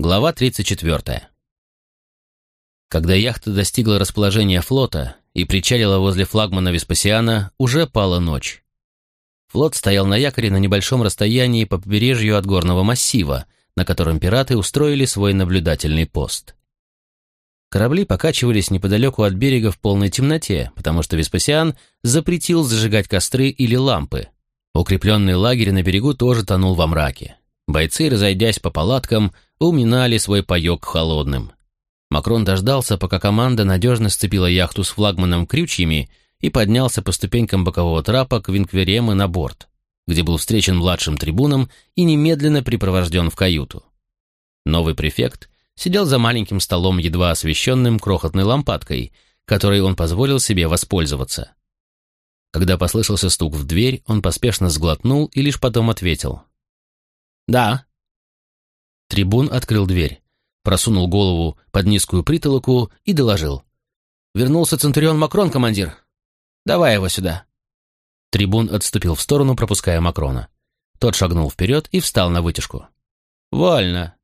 Глава 34. Когда яхта достигла расположения флота и причалила возле флагмана Веспасиана, уже пала ночь. Флот стоял на якоре на небольшом расстоянии по побережью от горного массива, на котором пираты устроили свой наблюдательный пост. Корабли покачивались неподалеку от берега в полной темноте, потому что Веспасиан запретил зажигать костры или лампы. Укрепленный лагерь на берегу тоже тонул во мраке. Бойцы, разойдясь по палаткам, уминали свой паек холодным. Макрон дождался, пока команда надежно сцепила яхту с флагманом крючьями и поднялся по ступенькам бокового трапа к Винкверемы на борт, где был встречен младшим трибуном и немедленно припровожден в каюту. Новый префект сидел за маленьким столом, едва освещенным крохотной лампадкой, которой он позволил себе воспользоваться. Когда послышался стук в дверь, он поспешно сглотнул и лишь потом ответил. «Да». Трибун открыл дверь, просунул голову под низкую притолоку и доложил. «Вернулся Центурион Макрон, командир. Давай его сюда». Трибун отступил в сторону, пропуская Макрона. Тот шагнул вперед и встал на вытяжку. «Вольно».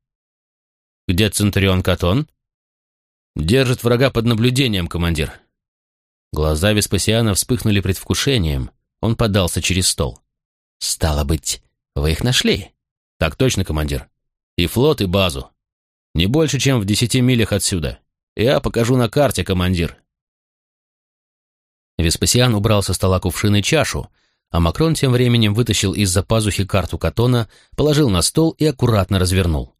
«Где Центурион Катон?» «Держит врага под наблюдением, командир». Глаза Веспасиана вспыхнули предвкушением. Он подался через стол. «Стало быть, вы их нашли?» «Так точно, командир. И флот, и базу. Не больше, чем в десяти милях отсюда. Я покажу на карте, командир». Веспасиан убрал со стола кувшин и чашу, а Макрон тем временем вытащил из-за пазухи карту Катона, положил на стол и аккуратно развернул.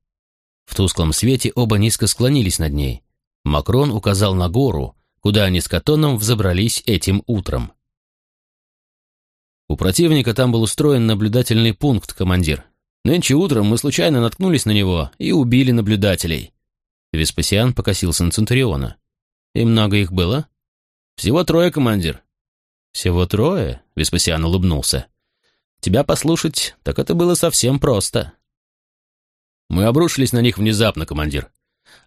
В тусклом свете оба низко склонились над ней. Макрон указал на гору, куда они с Катоном взобрались этим утром. У противника там был устроен наблюдательный пункт, командир. Нынче утром мы случайно наткнулись на него и убили наблюдателей». Веспасиан покосился на Центуриона. «И много их было?» «Всего трое, командир». «Всего трое?» — Веспасиан улыбнулся. «Тебя послушать, так это было совсем просто». «Мы обрушились на них внезапно, командир.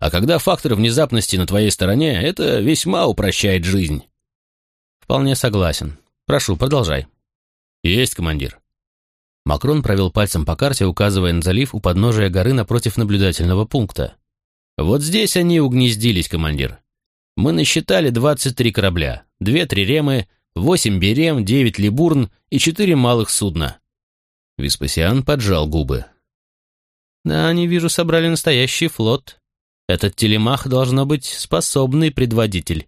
А когда фактор внезапности на твоей стороне, это весьма упрощает жизнь». «Вполне согласен. Прошу, продолжай». «Есть, командир. Макрон провел пальцем по карте, указывая на залив у подножия горы напротив наблюдательного пункта. «Вот здесь они угнездились, командир. Мы насчитали 23 корабля, две триремы, восемь берем, девять либурн и четыре малых судна». Веспасиан поджал губы. «Да, не вижу, собрали настоящий флот. Этот телемах должно быть способный предводитель».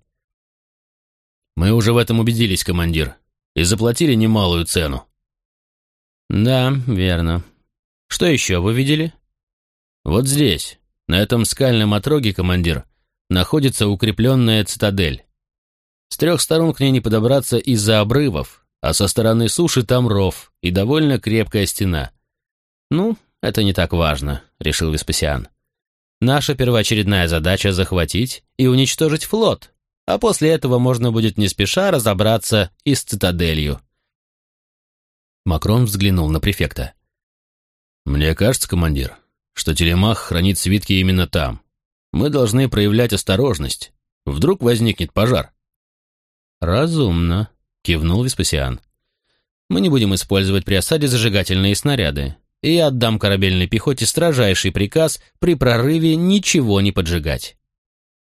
«Мы уже в этом убедились, командир, и заплатили немалую цену», «Да, верно. Что еще вы видели?» «Вот здесь, на этом скальном отроге, командир, находится укрепленная цитадель. С трех сторон к ней не подобраться из-за обрывов, а со стороны суши там ров и довольно крепкая стена. «Ну, это не так важно», — решил Веспасиан. «Наша первоочередная задача — захватить и уничтожить флот, а после этого можно будет не спеша разобраться и с цитаделью». Макрон взглянул на префекта. «Мне кажется, командир, что телемах хранит свитки именно там. Мы должны проявлять осторожность. Вдруг возникнет пожар». «Разумно», — кивнул Веспасиан. «Мы не будем использовать при осаде зажигательные снаряды, и я отдам корабельной пехоте строжайший приказ при прорыве ничего не поджигать».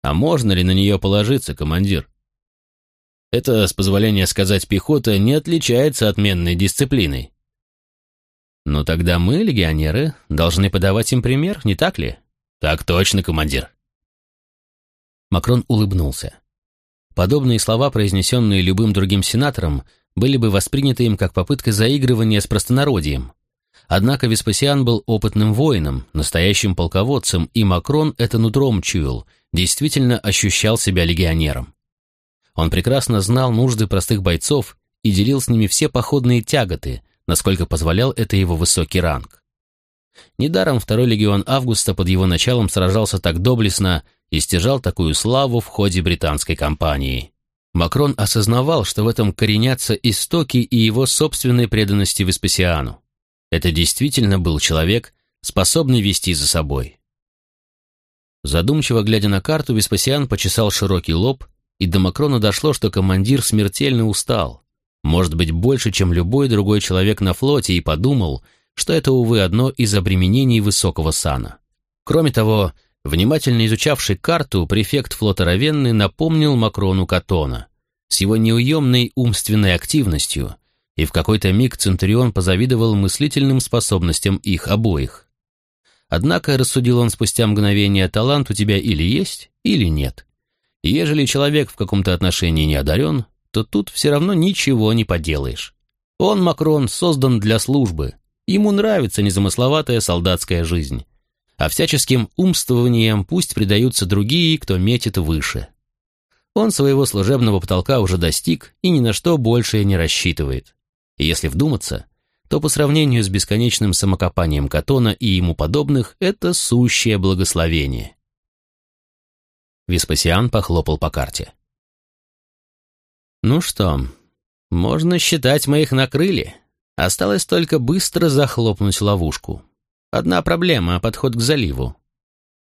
«А можно ли на нее положиться, командир?» Это, с позволения сказать, пехота не отличается отменной дисциплиной. Но «Ну тогда мы, легионеры, должны подавать им пример, не так ли? Так точно, командир. Макрон улыбнулся. Подобные слова, произнесенные любым другим сенатором, были бы восприняты им как попытка заигрывания с простонародием. Однако Веспасиан был опытным воином, настоящим полководцем, и Макрон это нутром чуял, действительно ощущал себя легионером. Он прекрасно знал нужды простых бойцов и делил с ними все походные тяготы, насколько позволял это его высокий ранг. Недаром второй легион Августа под его началом сражался так доблестно и стяжал такую славу в ходе британской кампании. Макрон осознавал, что в этом коренятся истоки и его собственной преданности Веспасиану. Это действительно был человек, способный вести за собой. Задумчиво глядя на карту, Веспасиан почесал широкий лоб и до Макрона дошло, что командир смертельно устал, может быть, больше, чем любой другой человек на флоте, и подумал, что это, увы, одно из обременений высокого сана. Кроме того, внимательно изучавший карту, префект флота Равенны напомнил Макрону Катона с его неуемной умственной активностью, и в какой-то миг Центурион позавидовал мыслительным способностям их обоих. Однако, рассудил он спустя мгновение, талант у тебя или есть, или нет. Ежели человек в каком-то отношении не одарен, то тут все равно ничего не поделаешь. Он, Макрон, создан для службы. Ему нравится незамысловатая солдатская жизнь. А всяческим умствованием пусть предаются другие, кто метит выше. Он своего служебного потолка уже достиг и ни на что больше не рассчитывает. Если вдуматься, то по сравнению с бесконечным самокопанием Катона и ему подобных, это сущее благословение. Веспасиан похлопал по карте. «Ну что, можно считать, мы их накрыли. Осталось только быстро захлопнуть ловушку. Одна проблема — подход к заливу.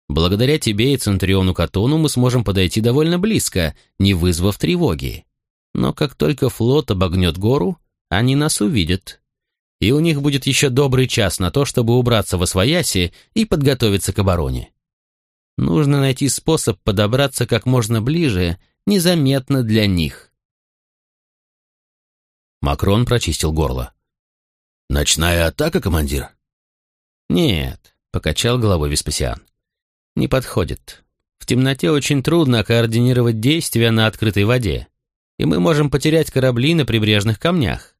Благодаря тебе и Центриону Катону мы сможем подойти довольно близко, не вызвав тревоги. Но как только флот обогнет гору, они нас увидят, и у них будет еще добрый час на то, чтобы убраться во свояси и подготовиться к обороне. Нужно найти способ подобраться как можно ближе, незаметно для них. Макрон прочистил горло. «Ночная атака, командир?» «Нет», — покачал головой Веспасиан. «Не подходит. В темноте очень трудно координировать действия на открытой воде, и мы можем потерять корабли на прибрежных камнях.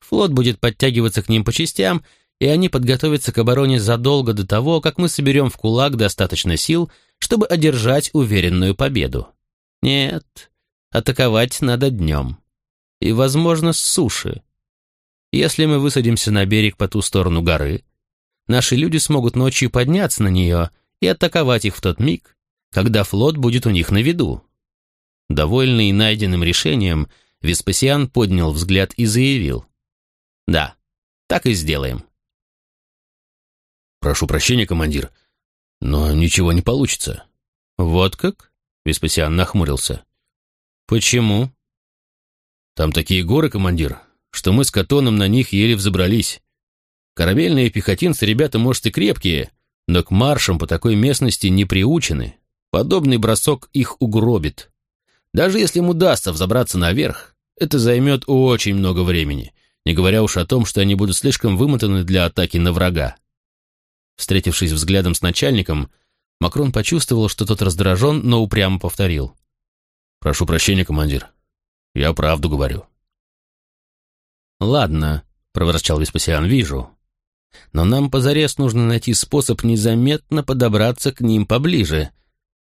Флот будет подтягиваться к ним по частям, и они подготовятся к обороне задолго до того, как мы соберем в кулак достаточно сил, чтобы одержать уверенную победу. Нет, атаковать надо днем. И, возможно, с суши. Если мы высадимся на берег по ту сторону горы, наши люди смогут ночью подняться на нее и атаковать их в тот миг, когда флот будет у них на виду. Довольный найденным решением, Веспасиан поднял взгляд и заявил. Да, так и сделаем. Прошу прощения, командир, но ничего не получится. Вот как? Веспасиан нахмурился. Почему? Там такие горы, командир, что мы с Катоном на них еле взобрались. Корабельные пехотинцы ребята, может, и крепкие, но к маршам по такой местности не приучены. Подобный бросок их угробит. Даже если им удастся взобраться наверх, это займет очень много времени, не говоря уж о том, что они будут слишком вымотаны для атаки на врага. Встретившись взглядом с начальником, Макрон почувствовал, что тот раздражен, но упрямо повторил. «Прошу прощения, командир. Я правду говорю». «Ладно», — проворчал Веспасиан, — «вижу. Но нам позарез нужно найти способ незаметно подобраться к ним поближе.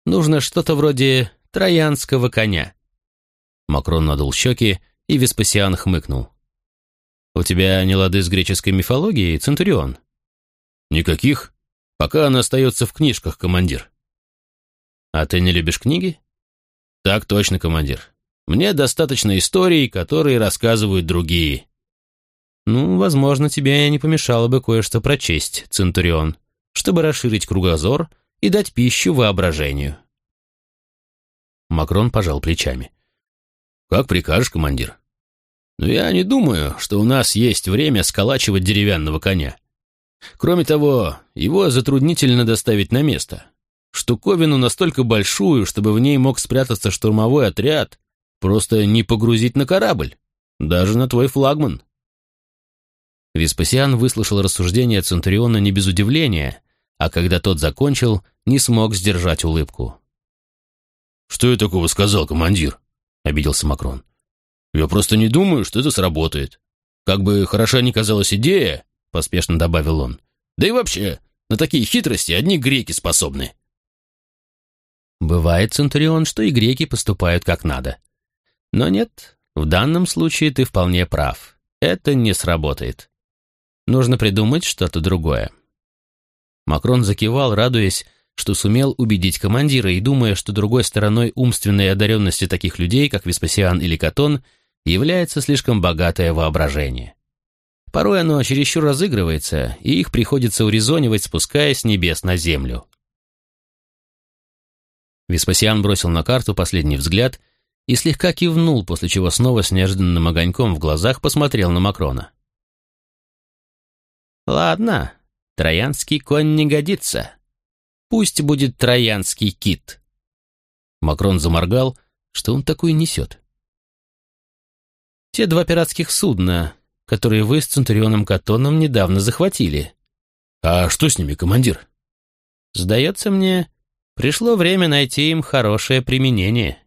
Нужно что-то вроде троянского коня». Макрон надул щеки, и Веспасиан хмыкнул. «У тебя не лады с греческой мифологией, Центурион?» «Никаких, пока она остается в книжках, командир». «А ты не любишь книги?» «Так точно, командир. Мне достаточно историй, которые рассказывают другие». «Ну, возможно, тебе не помешало бы кое-что прочесть, Центурион, чтобы расширить кругозор и дать пищу воображению». Макрон пожал плечами. «Как прикажешь, командир?» Но я не думаю, что у нас есть время сколачивать деревянного коня. Кроме того, его затруднительно доставить на место. Штуковину настолько большую, чтобы в ней мог спрятаться штурмовой отряд, просто не погрузить на корабль, даже на твой флагман. Веспасиан выслушал рассуждения Центуриона не без удивления, а когда тот закончил, не смог сдержать улыбку. «Что я такого сказал, командир?» — обиделся Макрон. Я просто не думаю, что это сработает. Как бы хороша ни казалась идея, поспешно добавил он. Да и вообще, на такие хитрости одни греки способны. Бывает, Центурион, что и греки поступают как надо. Но нет, в данном случае ты вполне прав. Это не сработает. Нужно придумать что-то другое. Макрон закивал, радуясь, что сумел убедить командира и думая, что другой стороной умственной одаренности таких людей, как Веспасиан или Катон, является слишком богатое воображение. Порой оно чересчур разыгрывается, и их приходится урезонивать, спускаясь с небес на землю. Веспасиан бросил на карту последний взгляд и слегка кивнул, после чего снова с неожиданным огоньком в глазах посмотрел на Макрона. «Ладно, троянский конь не годится. Пусть будет троянский кит. Макрон заморгал, что он такое несет. Те два пиратских судна, которые вы с Центурионом Катоном недавно захватили. А что с ними, командир? Сдается мне, пришло время найти им хорошее применение.